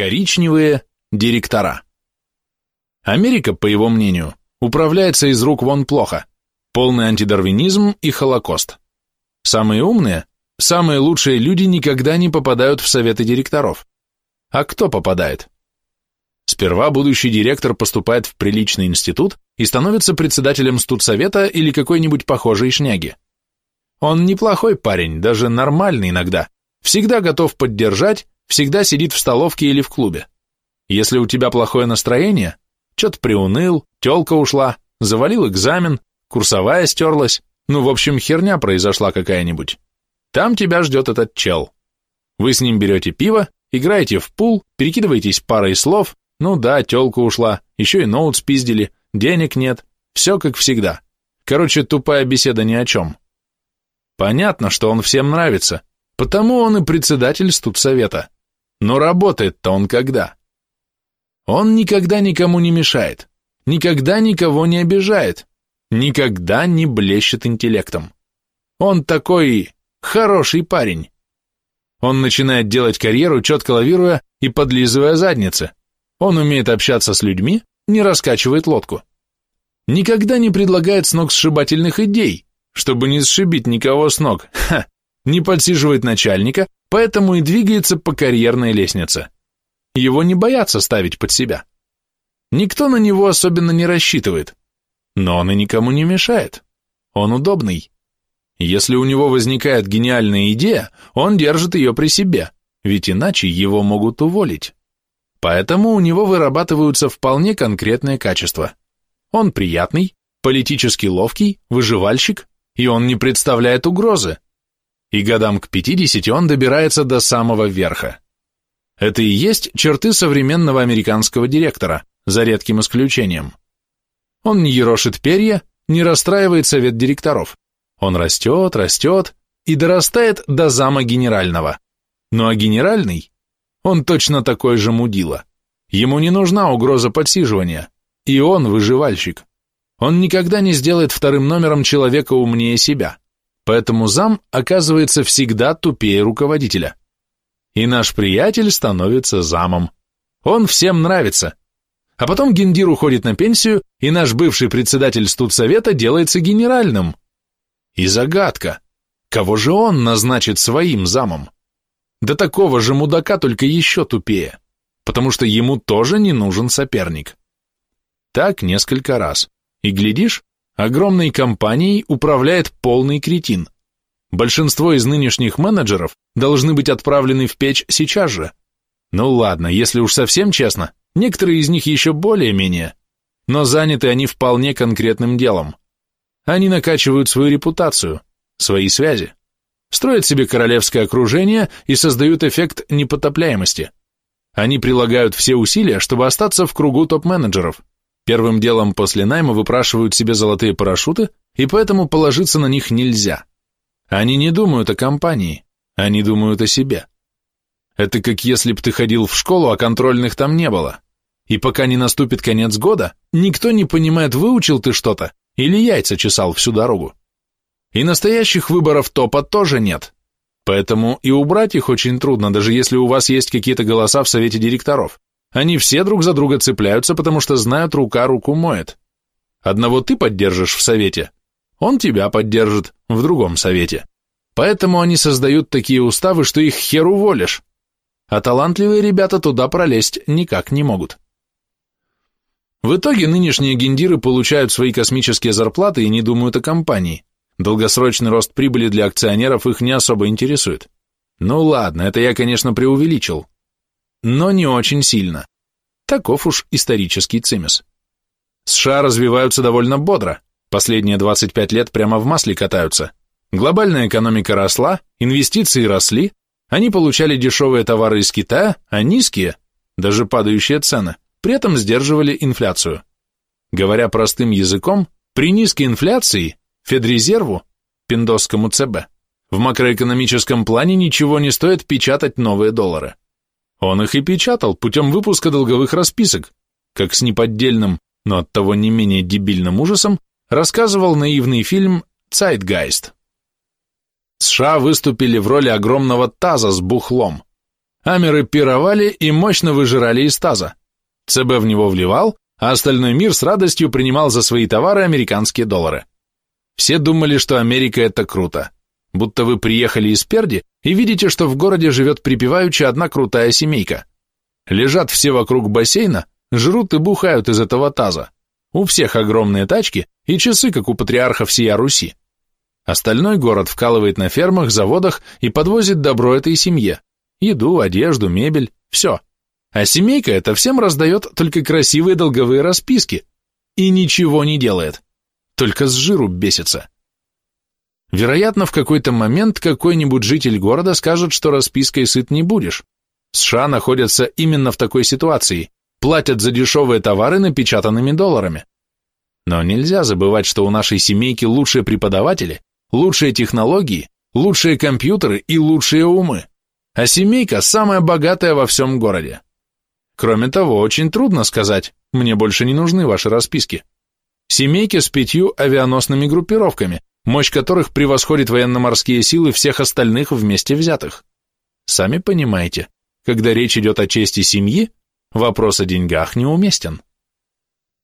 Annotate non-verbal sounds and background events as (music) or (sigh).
Коричневые директора. Америка, по его мнению, управляется из рук вон плохо. Полный антидарвинизм и Холокост. Самые умные, самые лучшие люди никогда не попадают в советы директоров. А кто попадает? Сперва будущий директор поступает в приличный институт и становится председателем студсовета или какой-нибудь похожей шняги. Он неплохой парень, даже нормальный иногда, всегда готов поддержать, всегда сидит в столовке или в клубе. Если у тебя плохое настроение, что-то приуныл, тёлка ушла, завалил экзамен, курсовая стерлась, ну, в общем, херня произошла какая-нибудь. Там тебя ждет этот чел. Вы с ним берете пиво, играете в пул, перекидываетесь парой слов, ну да, тёлка ушла, еще и ноут спиздили, денег нет, все как всегда. Короче, тупая беседа ни о чем. Понятно, что он всем нравится, потому он и председатель студсовета. Но работает-то он когда? Он никогда никому не мешает, никогда никого не обижает, никогда не блещет интеллектом. Он такой хороший парень. Он начинает делать карьеру, четко лавируя и подлизывая задницы. Он умеет общаться с людьми, не раскачивает лодку. Никогда не предлагает сногсшибательных идей, чтобы не сшибить никого с ног. (laughs) Ха, не подсиживает начальника, поэтому и двигается по карьерной лестнице. Его не боятся ставить под себя. Никто на него особенно не рассчитывает, но он и никому не мешает. Он удобный. Если у него возникает гениальная идея, он держит ее при себе, ведь иначе его могут уволить. Поэтому у него вырабатываются вполне конкретные качества. Он приятный, политически ловкий, выживальщик, и он не представляет угрозы. И годам к 50 он добирается до самого верха. Это и есть черты современного американского директора, за редким исключением. Он не ерошит перья, не расстраивает совет директоров. Он растет, растет и дорастает до зама генерального. Ну а генеральный, он точно такой же мудила. Ему не нужна угроза подсиживания, и он выживальщик. Он никогда не сделает вторым номером человека умнее себя, поэтому зам оказывается всегда тупее руководителя и наш приятель становится замом. Он всем нравится. А потом Гендир уходит на пенсию, и наш бывший председатель студсовета делается генеральным. И загадка, кого же он назначит своим замом? Да такого же мудака, только еще тупее, потому что ему тоже не нужен соперник. Так несколько раз. И глядишь, огромной компанией управляет полный кретин – Большинство из нынешних менеджеров должны быть отправлены в печь сейчас же. Ну ладно, если уж совсем честно, некоторые из них еще более-менее, но заняты они вполне конкретным делом. Они накачивают свою репутацию, свои связи, строят себе королевское окружение и создают эффект непотопляемости. Они прилагают все усилия, чтобы остаться в кругу топ-менеджеров. Первым делом после найма выпрашивают себе золотые парашюты, и поэтому положиться на них нельзя. Они не думают о компании, они думают о себе. Это как если б ты ходил в школу, а контрольных там не было. И пока не наступит конец года, никто не понимает, выучил ты что-то или яйца чесал всю дорогу. И настоящих выборов топа тоже нет. Поэтому и убрать их очень трудно, даже если у вас есть какие-то голоса в совете директоров. Они все друг за друга цепляются, потому что знают, рука руку моет. Одного ты поддержишь в совете, он тебя поддержит в другом совете. Поэтому они создают такие уставы, что их хер уволишь. А талантливые ребята туда пролезть никак не могут. В итоге нынешние гендиры получают свои космические зарплаты и не думают о компании. Долгосрочный рост прибыли для акционеров их не особо интересует. Ну ладно, это я, конечно, преувеличил. Но не очень сильно. Таков уж исторический цимис. США развиваются довольно бодро. Последние 25 лет прямо в масле катаются. Глобальная экономика росла, инвестиции росли, они получали дешевые товары из Китая, а низкие, даже падающие цены, при этом сдерживали инфляцию. Говоря простым языком, при низкой инфляции Федрезерву, пиндосскому ЦБ, в макроэкономическом плане ничего не стоит печатать новые доллары. Он их и печатал путем выпуска долговых расписок, как с неподдельным, но оттого не менее дебильным ужасом рассказывал наивный фильм «Цайтгайст». США выступили в роли огромного таза с бухлом. Амеры пировали и мощно выжирали из таза. ЦБ в него вливал, а остальной мир с радостью принимал за свои товары американские доллары. Все думали, что Америка это круто. Будто вы приехали из Перди и видите, что в городе живет припеваючи одна крутая семейка. Лежат все вокруг бассейна, жрут и бухают из этого таза. У всех огромные тачки и часы, как у патриарха всея Руси. Остальной город вкалывает на фермах, заводах и подвозит добро этой семье. Еду, одежду, мебель, все. А семейка это всем раздает только красивые долговые расписки и ничего не делает. Только с жиру бесится. Вероятно, в какой-то момент какой-нибудь житель города скажет, что распиской сыт не будешь. США находятся именно в такой ситуации, платят за дешевые товары напечатанными долларами. Но нельзя забывать, что у нашей семейки лучшие преподаватели, лучшие технологии, лучшие компьютеры и лучшие умы. А семейка самая богатая во всем городе. Кроме того, очень трудно сказать, мне больше не нужны ваши расписки. Семейки с пятью авианосными группировками, мощь которых превосходит военно-морские силы всех остальных вместе взятых. Сами понимаете, когда речь идет о чести семьи, вопрос о деньгах неуместен.